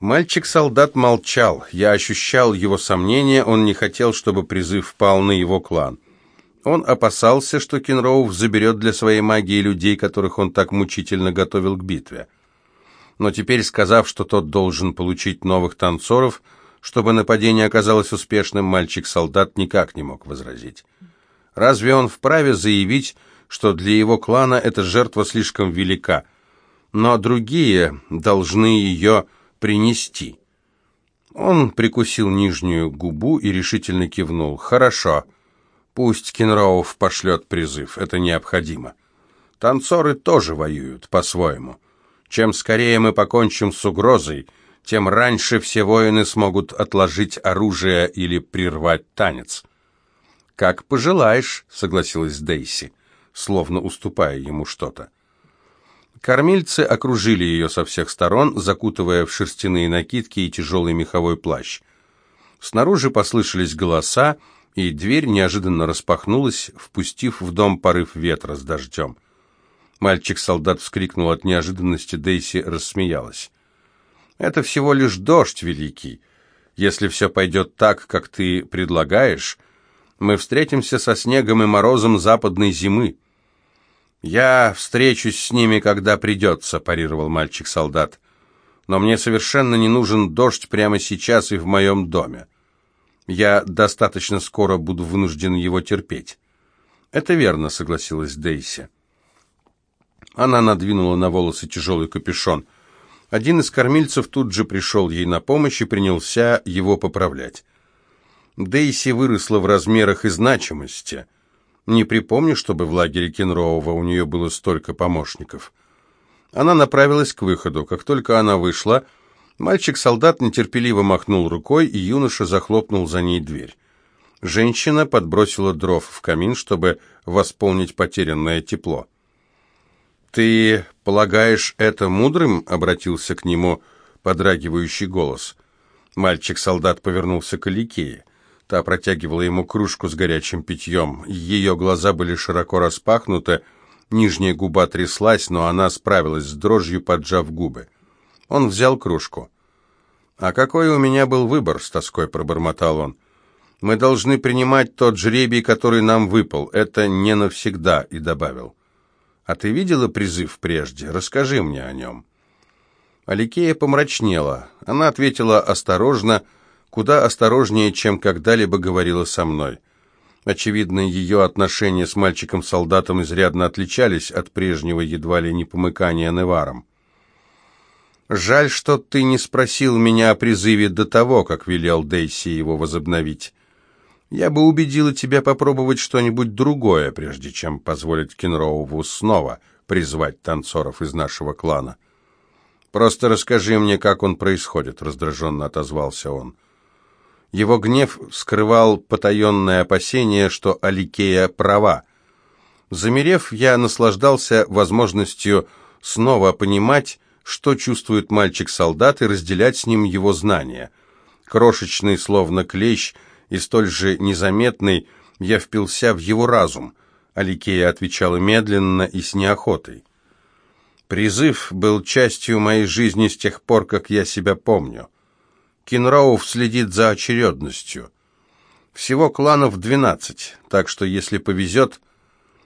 Мальчик-солдат молчал. Я ощущал его сомнения, он не хотел, чтобы призыв пал на его клан. Он опасался, что Кенроув заберет для своей магии людей, которых он так мучительно готовил к битве. Но теперь, сказав, что тот должен получить новых танцоров, чтобы нападение оказалось успешным, мальчик-солдат никак не мог возразить. Разве он вправе заявить, что для его клана эта жертва слишком велика, но другие должны ее принести. Он прикусил нижнюю губу и решительно кивнул. «Хорошо. Пусть Кенроуф пошлет призыв. Это необходимо. Танцоры тоже воюют по-своему. Чем скорее мы покончим с угрозой, тем раньше все воины смогут отложить оружие или прервать танец». «Как пожелаешь», — согласилась Дейси, словно уступая ему что-то. Кормильцы окружили ее со всех сторон, закутывая в шерстяные накидки и тяжелый меховой плащ. Снаружи послышались голоса, и дверь неожиданно распахнулась, впустив в дом порыв ветра с дождем. Мальчик-солдат вскрикнул от неожиданности, Дейси рассмеялась. «Это всего лишь дождь, Великий. Если все пойдет так, как ты предлагаешь, мы встретимся со снегом и морозом западной зимы. «Я встречусь с ними, когда придется», – парировал мальчик-солдат. «Но мне совершенно не нужен дождь прямо сейчас и в моем доме. Я достаточно скоро буду вынужден его терпеть». «Это верно», – согласилась Дейси. Она надвинула на волосы тяжелый капюшон. Один из кормильцев тут же пришел ей на помощь и принялся его поправлять. Дейси выросла в размерах и значимости – не припомню, чтобы в лагере Кенроува у нее было столько помощников. Она направилась к выходу. Как только она вышла, мальчик-солдат нетерпеливо махнул рукой, и юноша захлопнул за ней дверь. Женщина подбросила дров в камин, чтобы восполнить потерянное тепло. «Ты полагаешь это мудрым?» — обратился к нему подрагивающий голос. Мальчик-солдат повернулся к Аликее. Та протягивала ему кружку с горячим питьем. Ее глаза были широко распахнуты, нижняя губа тряслась, но она справилась с дрожью, поджав губы. Он взял кружку. «А какой у меня был выбор?» — с тоской пробормотал он. «Мы должны принимать тот жребий, который нам выпал. Это не навсегда», — и добавил. «А ты видела призыв прежде? Расскажи мне о нем». Аликея помрачнела. Она ответила осторожно, — куда осторожнее, чем когда-либо говорила со мной. Очевидно, ее отношения с мальчиком-солдатом изрядно отличались от прежнего едва ли не помыкания Неваром. «Жаль, что ты не спросил меня о призыве до того, как велел Дейси его возобновить. Я бы убедила тебя попробовать что-нибудь другое, прежде чем позволить Кенроуву снова призвать танцоров из нашего клана. Просто расскажи мне, как он происходит», — раздраженно отозвался он. Его гнев скрывал потаенное опасение, что Аликея права. Замерев, я наслаждался возможностью снова понимать, что чувствует мальчик-солдат, и разделять с ним его знания. Крошечный, словно клещ, и столь же незаметный, я впился в его разум. Аликея отвечала медленно и с неохотой. Призыв был частью моей жизни с тех пор, как я себя помню. Кинроуф следит за очередностью. Всего кланов двенадцать, так что, если повезет,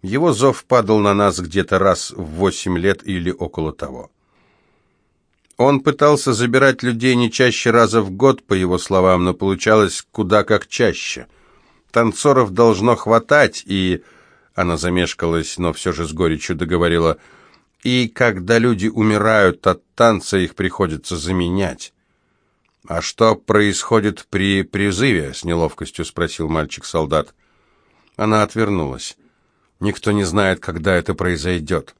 его зов падал на нас где-то раз в восемь лет или около того. Он пытался забирать людей не чаще раза в год, по его словам, но получалось куда как чаще. Танцоров должно хватать, и... Она замешкалась, но все же с горечью договорила. И когда люди умирают от танца, их приходится заменять. «А что происходит при призыве?» — с неловкостью спросил мальчик-солдат. Она отвернулась. «Никто не знает, когда это произойдет.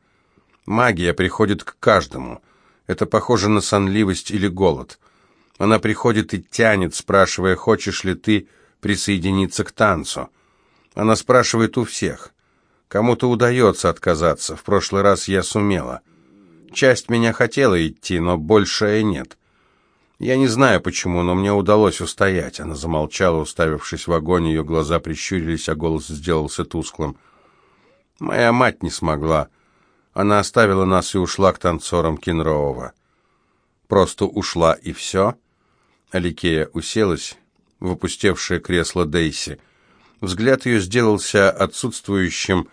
Магия приходит к каждому. Это похоже на сонливость или голод. Она приходит и тянет, спрашивая, хочешь ли ты присоединиться к танцу. Она спрашивает у всех. Кому-то удается отказаться. В прошлый раз я сумела. Часть меня хотела идти, но большая нет. Я не знаю почему, но мне удалось устоять. Она замолчала, уставившись в огонь, ее глаза прищурились, а голос сделался тусклым. Моя мать не смогла. Она оставила нас и ушла к танцорам Кинроова. попросту ушла и все?» Аликея уселась в опустевшее кресло Дейси. Взгляд ее сделался отсутствующим,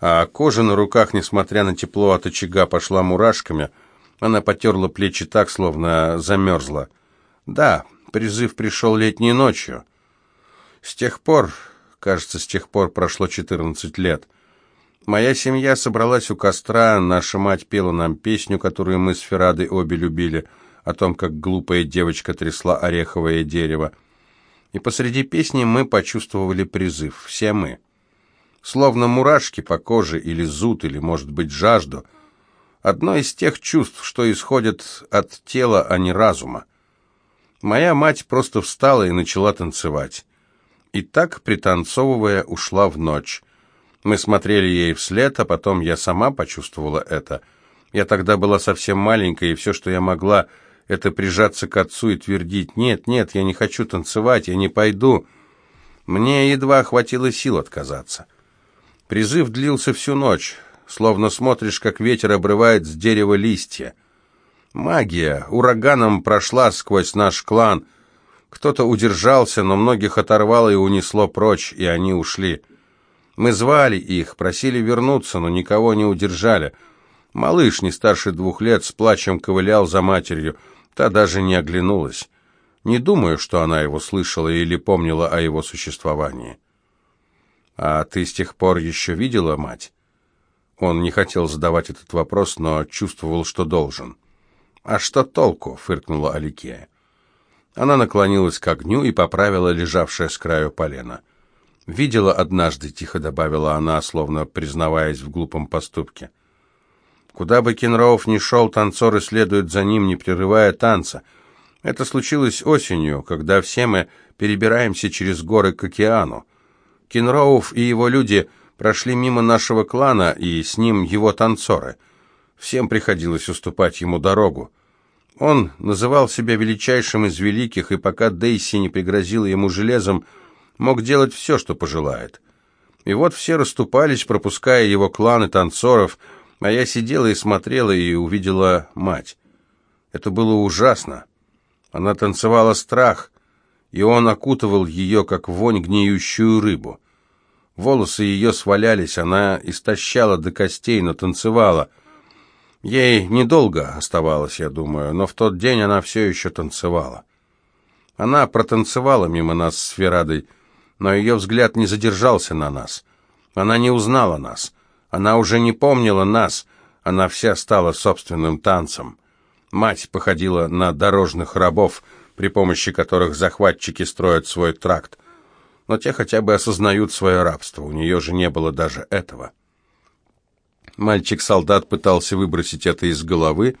а кожа на руках, несмотря на тепло от очага, пошла мурашками. Она потерла плечи так, словно замерзла. «Да, призыв пришел летней ночью. С тех пор, кажется, с тех пор прошло четырнадцать лет». Моя семья собралась у костра, наша мать пела нам песню, которую мы с Ферадой обе любили, о том, как глупая девочка трясла ореховое дерево. И посреди песни мы почувствовали призыв, все мы. Словно мурашки по коже, или зуд, или, может быть, жажду. Одно из тех чувств, что исходят от тела, а не разума. Моя мать просто встала и начала танцевать. И так, пританцовывая, ушла в ночь. Мы смотрели ей вслед, а потом я сама почувствовала это. Я тогда была совсем маленькая, и все, что я могла, это прижаться к отцу и твердить «Нет, нет, я не хочу танцевать, я не пойду». Мне едва хватило сил отказаться. Призыв длился всю ночь, словно смотришь, как ветер обрывает с дерева листья. Магия ураганом прошла сквозь наш клан. Кто-то удержался, но многих оторвало и унесло прочь, и они ушли. Мы звали их, просили вернуться, но никого не удержали. Малыш, не старше двух лет, с плачем ковылял за матерью. Та даже не оглянулась. Не думаю, что она его слышала или помнила о его существовании. «А ты с тех пор еще видела мать?» Он не хотел задавать этот вопрос, но чувствовал, что должен. «А что толку?» — фыркнула Аликея. Она наклонилась к огню и поправила лежавшее с краю полено. «Видела однажды», — тихо добавила она, словно признаваясь в глупом поступке. «Куда бы Кенроуф ни шел, танцоры следуют за ним, не прерывая танца. Это случилось осенью, когда все мы перебираемся через горы к океану. Кенроуф и его люди прошли мимо нашего клана, и с ним его танцоры. Всем приходилось уступать ему дорогу. Он называл себя величайшим из великих, и пока Дейси не пригрозила ему железом, — мог делать все, что пожелает. И вот все расступались, пропуская его кланы танцоров, а я сидела и смотрела и увидела мать. Это было ужасно. Она танцевала страх, и он окутывал ее, как вонь гниющую рыбу. Волосы ее свалялись, она истощала до костей, но танцевала. Ей недолго оставалось, я думаю, но в тот день она все еще танцевала. Она протанцевала мимо нас с Ферадой, но ее взгляд не задержался на нас. Она не узнала нас. Она уже не помнила нас. Она вся стала собственным танцем. Мать походила на дорожных рабов, при помощи которых захватчики строят свой тракт. Но те хотя бы осознают свое рабство. У нее же не было даже этого. Мальчик-солдат пытался выбросить это из головы,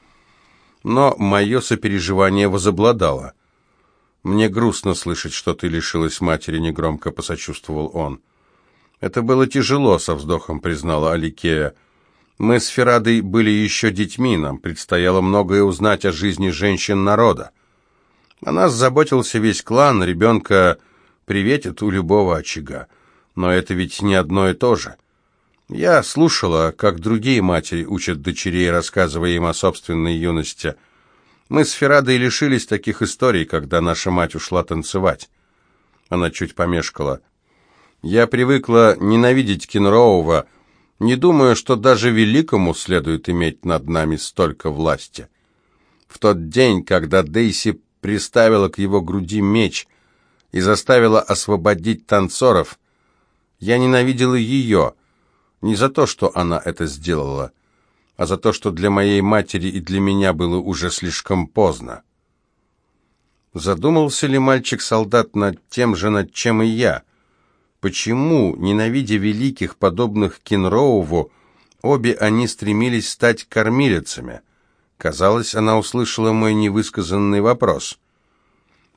но мое сопереживание возобладало. «Мне грустно слышать, что ты лишилась матери», — негромко посочувствовал он. «Это было тяжело», — со вздохом признала Аликея. «Мы с Ферадой были еще детьми, нам предстояло многое узнать о жизни женщин народа. О нас заботился весь клан, ребенка приветит у любого очага. Но это ведь не одно и то же. Я слушала, как другие матери учат дочерей, рассказывая им о собственной юности — мы с Ферадой лишились таких историй, когда наша мать ушла танцевать. Она чуть помешкала. Я привыкла ненавидеть Кенроува, не думаю, что даже великому следует иметь над нами столько власти. В тот день, когда Дейси приставила к его груди меч и заставила освободить танцоров, я ненавидела ее, не за то, что она это сделала, а за то, что для моей матери и для меня было уже слишком поздно. Задумался ли мальчик-солдат над тем же, над чем и я? Почему, ненавидя великих, подобных Кенроуву, обе они стремились стать кормилицами? Казалось, она услышала мой невысказанный вопрос.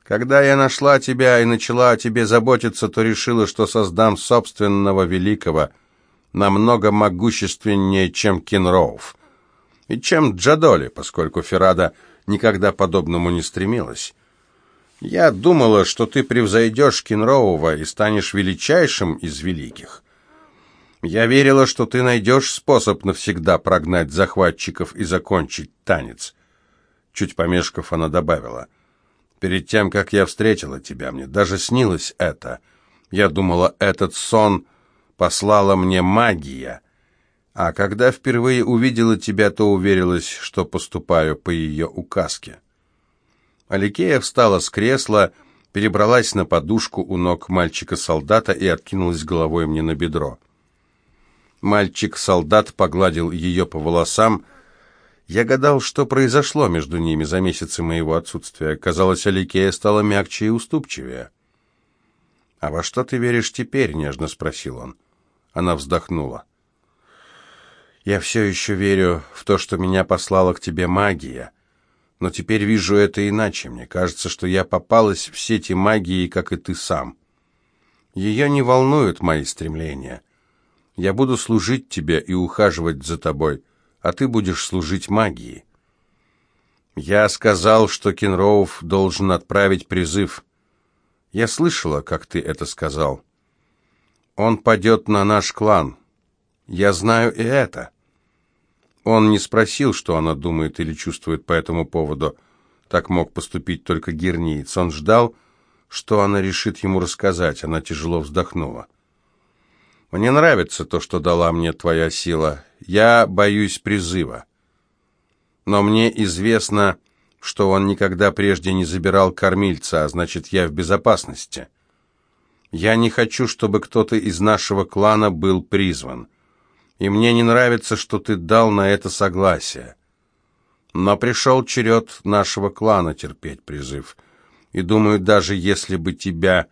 «Когда я нашла тебя и начала о тебе заботиться, то решила, что создам собственного великого – намного могущественнее, чем Кенроуф. И чем Джадоли, поскольку Феррада никогда подобному не стремилась. Я думала, что ты превзойдешь Кенроува и станешь величайшим из великих. Я верила, что ты найдешь способ навсегда прогнать захватчиков и закончить танец. Чуть помешков, она добавила. «Перед тем, как я встретила тебя, мне даже снилось это. Я думала, этот сон послала мне магия. А когда впервые увидела тебя, то уверилась, что поступаю по ее указке». Аликея встала с кресла, перебралась на подушку у ног мальчика-солдата и откинулась головой мне на бедро. Мальчик-солдат погладил ее по волосам, я гадал, что произошло между ними за месяцы моего отсутствия. Казалось, Аликея стала мягче и уступчивее. «А во что ты веришь теперь?» — нежно спросил он. Она вздохнула. «Я все еще верю в то, что меня послала к тебе магия. Но теперь вижу это иначе. Мне кажется, что я попалась в сети магии, как и ты сам. Ее не волнуют мои стремления. Я буду служить тебе и ухаживать за тобой» а ты будешь служить магии. Я сказал, что Кенроуф должен отправить призыв. Я слышала, как ты это сказал. Он падет на наш клан. Я знаю и это. Он не спросил, что она думает или чувствует по этому поводу. Так мог поступить только герниец. Он ждал, что она решит ему рассказать. Она тяжело вздохнула. «Мне нравится то, что дала мне твоя сила. Я боюсь призыва. Но мне известно, что он никогда прежде не забирал кормильца, а значит, я в безопасности. Я не хочу, чтобы кто-то из нашего клана был призван. И мне не нравится, что ты дал на это согласие. Но пришел черед нашего клана терпеть призыв. И думаю, даже если бы тебя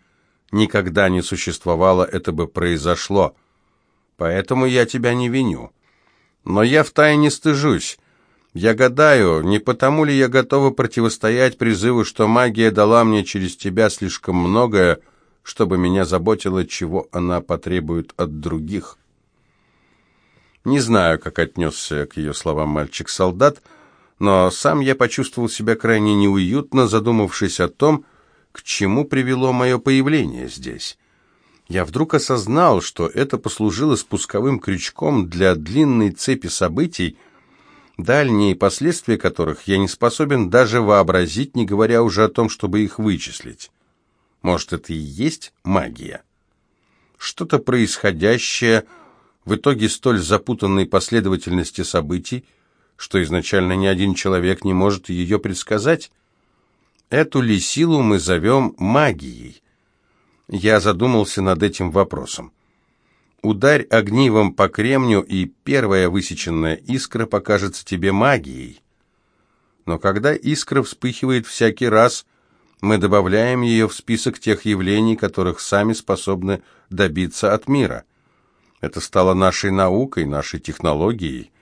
никогда не существовало, это бы произошло. Поэтому я тебя не виню. Но я втайне стыжусь. Я гадаю, не потому ли я готова противостоять призыву, что магия дала мне через тебя слишком многое, чтобы меня заботило, чего она потребует от других. Не знаю, как отнесся к ее словам мальчик-солдат, но сам я почувствовал себя крайне неуютно, задумавшись о том, к чему привело мое появление здесь я вдруг осознал, что это послужило спусковым крючком для длинной цепи событий, дальние последствия которых я не способен даже вообразить, не говоря уже о том, чтобы их вычислить. Может, это и есть магия? Что-то происходящее в итоге столь запутанной последовательности событий, что изначально ни один человек не может ее предсказать? Эту ли силу мы зовем магией? Я задумался над этим вопросом. Ударь огнивом по кремню, и первая высеченная искра покажется тебе магией. Но когда искра вспыхивает всякий раз, мы добавляем ее в список тех явлений, которых сами способны добиться от мира. Это стало нашей наукой, нашей технологией.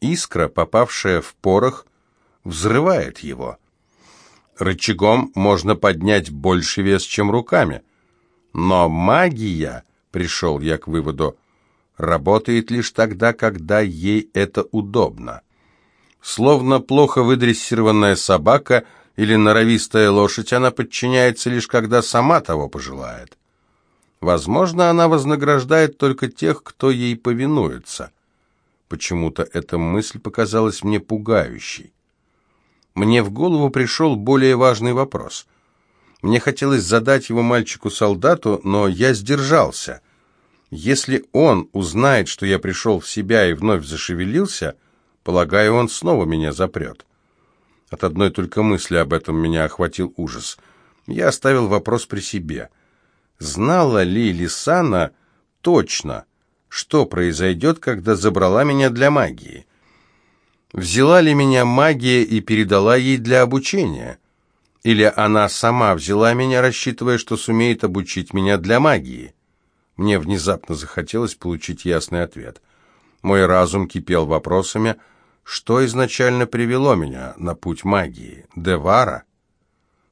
Искра, попавшая в порох, взрывает его. Рычагом можно поднять больше вес, чем руками – но магия, пришел я к выводу, работает лишь тогда, когда ей это удобно. Словно плохо выдрессированная собака или норовистая лошадь, она подчиняется лишь когда сама того пожелает. Возможно, она вознаграждает только тех, кто ей повинуется. Почему-то эта мысль показалась мне пугающей. Мне в голову пришел более важный вопрос. Мне хотелось задать его мальчику-солдату, но я сдержался. Если он узнает, что я пришел в себя и вновь зашевелился, полагаю, он снова меня запрет. От одной только мысли об этом меня охватил ужас. Я оставил вопрос при себе. Знала ли Лисана точно, что произойдет, когда забрала меня для магии? Взяла ли меня магия и передала ей для обучения? Или она сама взяла меня, рассчитывая, что сумеет обучить меня для магии? Мне внезапно захотелось получить ясный ответ. Мой разум кипел вопросами, что изначально привело меня на путь магии? Девара?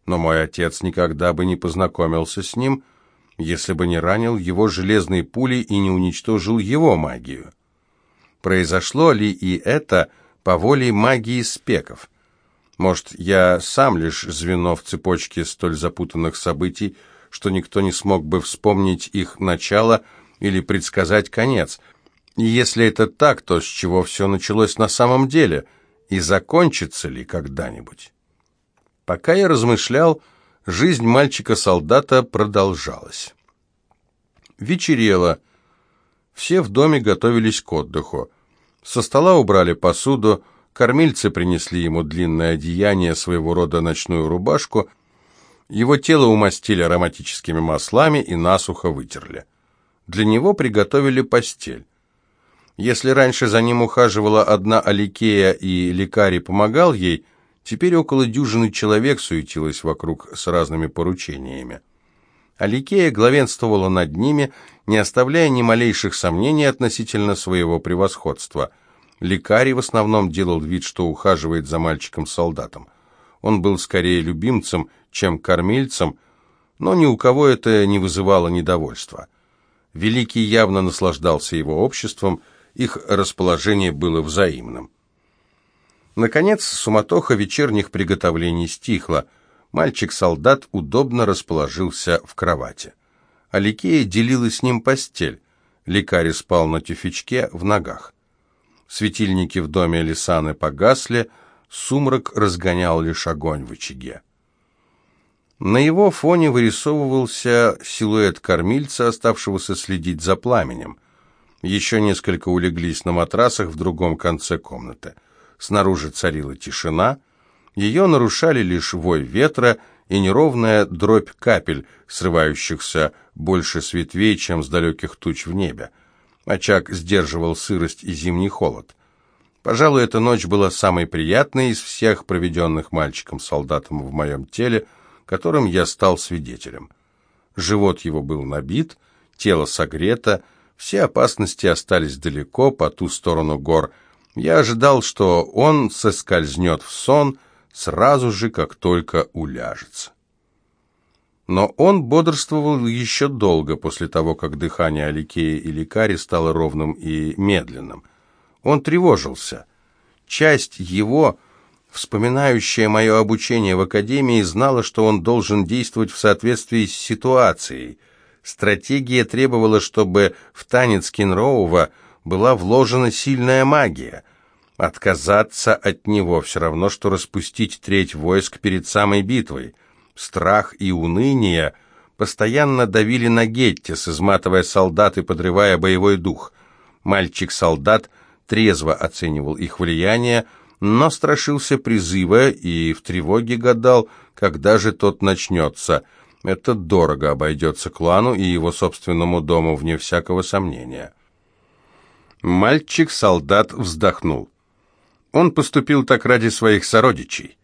Но мой отец никогда бы не познакомился с ним, если бы не ранил его железной пулей и не уничтожил его магию. Произошло ли и это по воле магии спеков? Может, я сам лишь звено в цепочке столь запутанных событий, что никто не смог бы вспомнить их начало или предсказать конец. И если это так, то с чего все началось на самом деле? и закончится ли когда-нибудь. Пока я размышлял, жизнь мальчика-солдата продолжалась. Вечерело. Все в доме готовились к отдыху. Со стола убрали посуду, кормильцы принесли ему длинное одеяние, своего рода ночную рубашку. Его тело умастили ароматическими маслами и насухо вытерли. Для него приготовили постель. Если раньше за ним ухаживала одна Аликея и лекарь помогал ей, теперь около дюжины человек суетилось вокруг с разными поручениями. Аликея главенствовала над ними, не оставляя ни малейших сомнений относительно своего превосходства. Лекарь в основном делал вид, что ухаживает за мальчиком-солдатом. Он был скорее любимцем, чем кормильцем, но ни у кого это не вызывало недовольства. Великий явно наслаждался его обществом, их расположение было взаимным. Наконец, суматоха вечерних приготовлений стихла. Мальчик-солдат удобно расположился в кровати. Аликея делила с ним постель. Лекарь спал на тюфячке в ногах. Светильники в доме Лисаны погасли, сумрак разгонял лишь огонь в очаге. На его фоне вырисовывался силуэт кормильца, оставшегося следить за пламенем. Еще несколько улеглись на матрасах в другом конце комнаты. Снаружи царила тишина. Ее нарушали лишь вой ветра и неровная дробь капель, срывающихся больше с ветвей, чем с далеких туч в небе. Очаг сдерживал сырость и зимний холод. Пожалуй, эта ночь была самой приятной из всех проведенных мальчиком-солдатом в моем теле, которым я стал свидетелем. Живот его был набит, тело согрето, все опасности остались далеко, по ту сторону гор. Я ожидал, что он соскользнет в сон сразу же, как только уляжется. Но он бодрствовал еще долго после того, как дыхание Аликея и Ликари стало ровным и медленным. Он тревожился. Часть его, вспоминающая мое обучение в академии, знала, что он должен действовать в соответствии с ситуацией – Стратегия требовала, чтобы в танец Кенроува была вложена сильная магия. Отказаться от него все равно, что распустить треть войск перед самой битвой. Страх и уныние постоянно давили на Геттис, изматывая солдат и подрывая боевой дух. Мальчик-солдат трезво оценивал их влияние, но страшился призыва и в тревоге гадал, когда же тот начнется – это дорого обойдется клану и его собственному дому, вне всякого сомнения. Мальчик-солдат вздохнул. Он поступил так ради своих сородичей.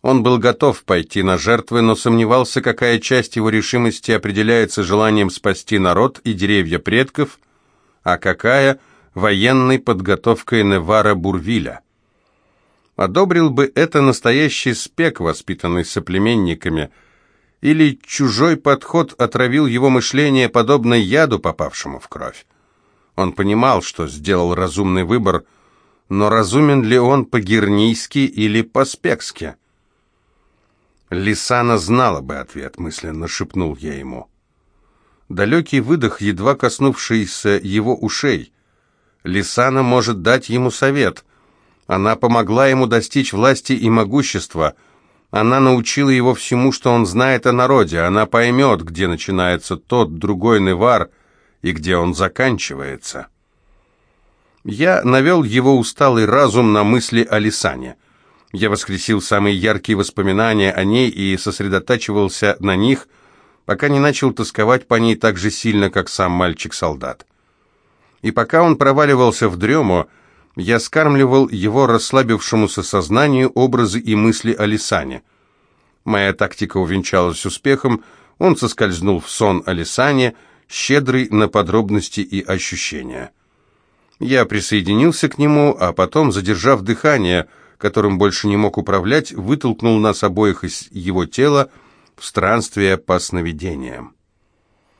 Он был готов пойти на жертвы, но сомневался, какая часть его решимости определяется желанием спасти народ и деревья предков, а какая – военной подготовкой Невара Бурвиля. Одобрил бы это настоящий спек, воспитанный соплеменниками – или чужой подход отравил его мышление, подобно яду, попавшему в кровь. Он понимал, что сделал разумный выбор, но разумен ли он по-гернийски или по-спекски? Лисана знала бы ответ, мысленно шепнул я ему. Далекий выдох, едва коснувшийся его ушей. Лисана может дать ему совет. Она помогла ему достичь власти и могущества — она научила его всему, что он знает о народе. Она поймет, где начинается тот другой Невар и где он заканчивается. Я навел его усталый разум на мысли о Лисане. Я воскресил самые яркие воспоминания о ней и сосредотачивался на них, пока не начал тосковать по ней так же сильно, как сам мальчик-солдат. И пока он проваливался в дрему, я скармливал его расслабившемуся сознанию образы и мысли о Лисане. Моя тактика увенчалась успехом, он соскользнул в сон о Лисане, щедрый на подробности и ощущения. Я присоединился к нему, а потом, задержав дыхание, которым больше не мог управлять, вытолкнул нас обоих из его тела в странствие по сновидениям.